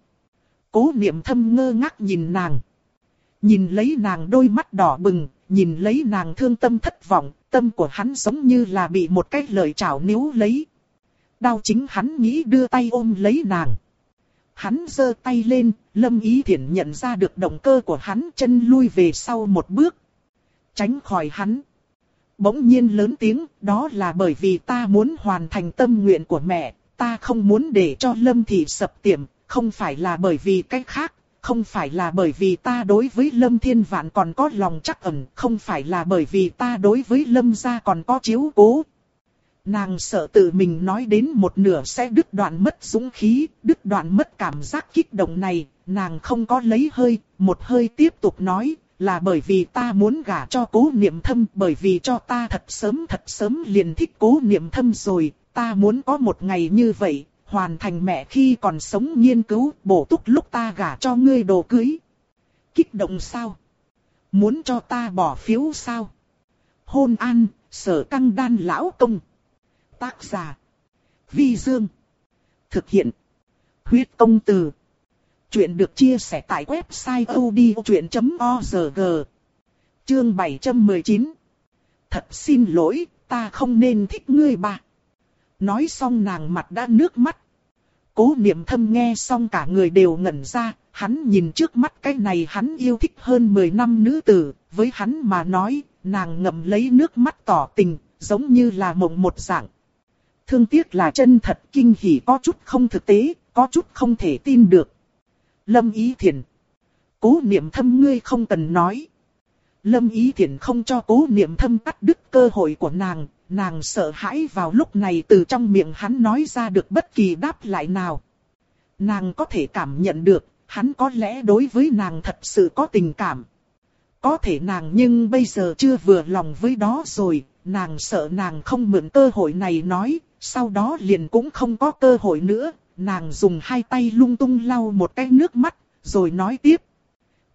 Cố niệm thâm ngơ ngác nhìn nàng. Nhìn lấy nàng đôi mắt đỏ bừng, nhìn lấy nàng thương tâm thất vọng, tâm của hắn giống như là bị một cái lời chảo níu lấy. Đau chính hắn nghĩ đưa tay ôm lấy nàng. Hắn giơ tay lên, lâm ý thiện nhận ra được động cơ của hắn chân lui về sau một bước. Tránh khỏi hắn. Bỗng nhiên lớn tiếng, đó là bởi vì ta muốn hoàn thành tâm nguyện của mẹ, ta không muốn để cho lâm thị sập tiệm, không phải là bởi vì cách khác, không phải là bởi vì ta đối với Lâm Thiên Vạn còn có lòng chắc ẩn, không phải là bởi vì ta đối với Lâm gia còn có chiếu cố. Nàng sợ tự mình nói đến một nửa sẽ đứt đoạn mất dũng khí, đứt đoạn mất cảm giác kích động này, nàng không có lấy hơi, một hơi tiếp tục nói, là bởi vì ta muốn gả cho cố niệm thâm, bởi vì cho ta thật sớm thật sớm liền thích cố niệm thâm rồi, ta muốn có một ngày như vậy, hoàn thành mẹ khi còn sống nghiên cứu bổ túc lúc ta gả cho ngươi đồ cưới. Kích động sao? Muốn cho ta bỏ phiếu sao? Hôn an, sở căng đan lão công. Tác giả. Vi Dương. Thực hiện. Huyết công từ. Chuyện được chia sẻ tại website odchuyện.org. Chương 719. Thật xin lỗi, ta không nên thích ngươi bà. Nói xong nàng mặt đã nước mắt. Cố niệm thâm nghe xong cả người đều ngẩn ra, hắn nhìn trước mắt cái này hắn yêu thích hơn 10 năm nữ tử, với hắn mà nói, nàng ngậm lấy nước mắt tỏ tình, giống như là mộng một dạng. Thương tiếc là chân thật kinh hỉ có chút không thực tế, có chút không thể tin được. Lâm Ý Thiền. Cố niệm thâm ngươi không cần nói. Lâm Ý Thiền không cho cố niệm thâm cắt đứt cơ hội của nàng, nàng sợ hãi vào lúc này từ trong miệng hắn nói ra được bất kỳ đáp lại nào. Nàng có thể cảm nhận được, hắn có lẽ đối với nàng thật sự có tình cảm. Có thể nàng nhưng bây giờ chưa vừa lòng với đó rồi, nàng sợ nàng không mượn cơ hội này nói, sau đó liền cũng không có cơ hội nữa, nàng dùng hai tay lung tung lau một cái nước mắt, rồi nói tiếp.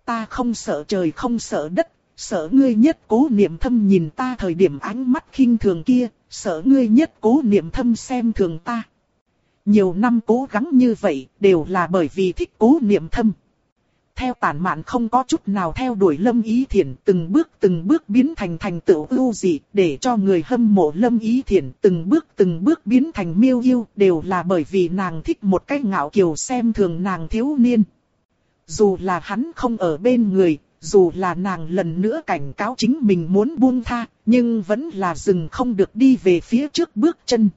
Ta không sợ trời không sợ đất, sợ ngươi nhất cố niệm thâm nhìn ta thời điểm ánh mắt khinh thường kia, sợ ngươi nhất cố niệm thâm xem thường ta. Nhiều năm cố gắng như vậy đều là bởi vì thích cố niệm thâm. Theo tản mạn không có chút nào theo đuổi lâm ý thiền từng bước từng bước biến thành thành tựu ưu dị để cho người hâm mộ lâm ý thiền từng bước từng bước biến thành miêu yêu đều là bởi vì nàng thích một cách ngạo kiều xem thường nàng thiếu niên. Dù là hắn không ở bên người, dù là nàng lần nữa cảnh cáo chính mình muốn buông tha, nhưng vẫn là dừng không được đi về phía trước bước chân.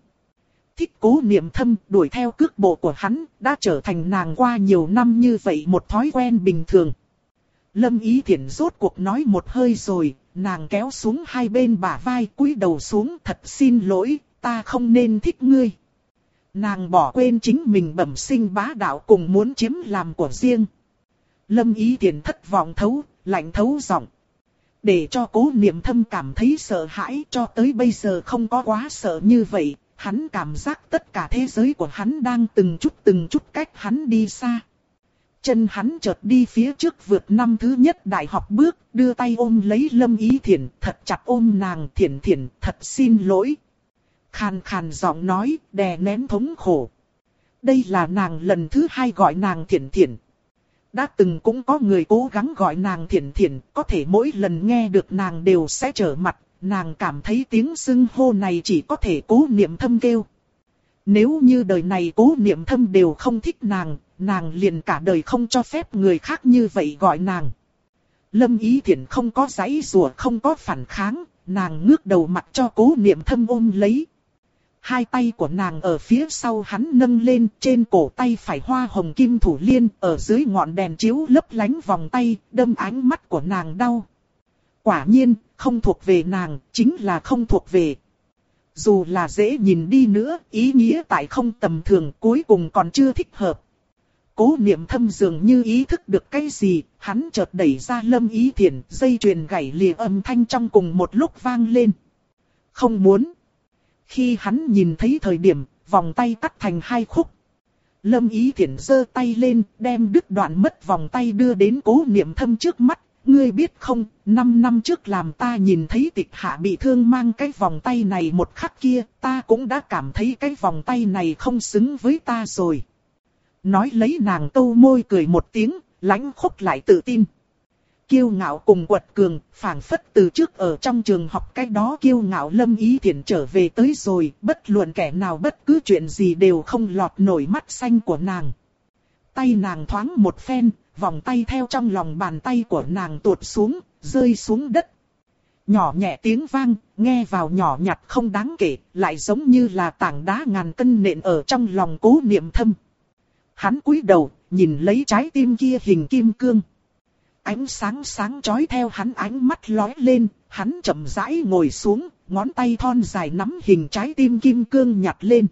Thích cố niệm thâm đuổi theo cước bộ của hắn, đã trở thành nàng qua nhiều năm như vậy một thói quen bình thường. Lâm ý thiện rốt cuộc nói một hơi rồi, nàng kéo xuống hai bên bả vai cúi đầu xuống thật xin lỗi, ta không nên thích ngươi. Nàng bỏ quên chính mình bẩm sinh bá đạo cùng muốn chiếm làm của riêng. Lâm ý thiện thất vọng thấu, lạnh thấu giọng. Để cho cố niệm thâm cảm thấy sợ hãi cho tới bây giờ không có quá sợ như vậy, hắn cảm giác tất cả thế giới của hắn đang từng chút từng chút cách hắn đi xa. Chân hắn chợt đi phía trước vượt năm thứ nhất đại học bước, đưa tay ôm lấy lâm ý thiền, thật chặt ôm nàng thiền thiền, thật xin lỗi. Khàn khàn giọng nói, đè nén thống khổ. Đây là nàng lần thứ hai gọi nàng thiền thiền. Đã từng cũng có người cố gắng gọi nàng thiển thiển, có thể mỗi lần nghe được nàng đều sẽ trở mặt, nàng cảm thấy tiếng xưng hô này chỉ có thể cố niệm thâm kêu. Nếu như đời này cố niệm thâm đều không thích nàng, nàng liền cả đời không cho phép người khác như vậy gọi nàng. Lâm Ý Thiển không có giấy rùa không có phản kháng, nàng ngước đầu mặt cho cố niệm thâm ôm lấy. Hai tay của nàng ở phía sau hắn nâng lên trên cổ tay phải hoa hồng kim thủ liên ở dưới ngọn đèn chiếu lấp lánh vòng tay, đâm ánh mắt của nàng đau. Quả nhiên, không thuộc về nàng, chính là không thuộc về. Dù là dễ nhìn đi nữa, ý nghĩa tại không tầm thường cuối cùng còn chưa thích hợp. Cố niệm thâm dường như ý thức được cái gì, hắn chợt đẩy ra lâm ý thiền, dây chuyền gãy lìa âm thanh trong cùng một lúc vang lên. Không muốn. Khi hắn nhìn thấy thời điểm, vòng tay cắt thành hai khúc. Lâm ý Thiển giơ tay lên, đem đứt đoạn mất vòng tay đưa đến cố niệm thâm trước mắt. Ngươi biết không, năm năm trước làm ta nhìn thấy tịch hạ bị thương mang cái vòng tay này một khắc kia, ta cũng đã cảm thấy cái vòng tay này không xứng với ta rồi. Nói lấy nàng câu môi cười một tiếng, lãnh khúc lại tự tin. Kiêu ngạo cùng quật cường, phảng phất từ trước ở trong trường học cái đó kiêu ngạo lâm ý thiện trở về tới rồi, bất luận kẻ nào bất cứ chuyện gì đều không lọt nổi mắt xanh của nàng. Tay nàng thoáng một phen, vòng tay theo trong lòng bàn tay của nàng tuột xuống, rơi xuống đất. Nhỏ nhẹ tiếng vang, nghe vào nhỏ nhặt không đáng kể, lại giống như là tảng đá ngàn cân nện ở trong lòng cố niệm thâm. Hắn cúi đầu, nhìn lấy trái tim kia hình kim cương. Ánh sáng sáng chói theo hắn ánh mắt lóe lên, hắn chậm rãi ngồi xuống, ngón tay thon dài nắm hình trái tim kim cương nhặt lên.